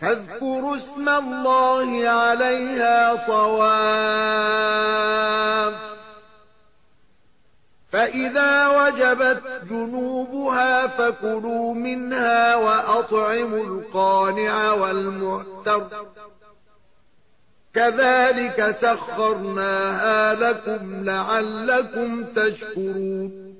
فاذكروا اسم الله عليها صواف. فإذا وجبت جنوبها فكلوا منها وأطعموا القانع والمعتر. كذلك سخرناها لكم لعلكم تشكرون.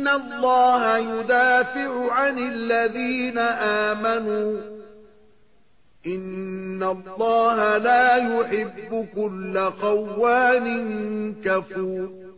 ان الله يدافع عن الذين امنوا. ان الله لا يحب كل خوان كفور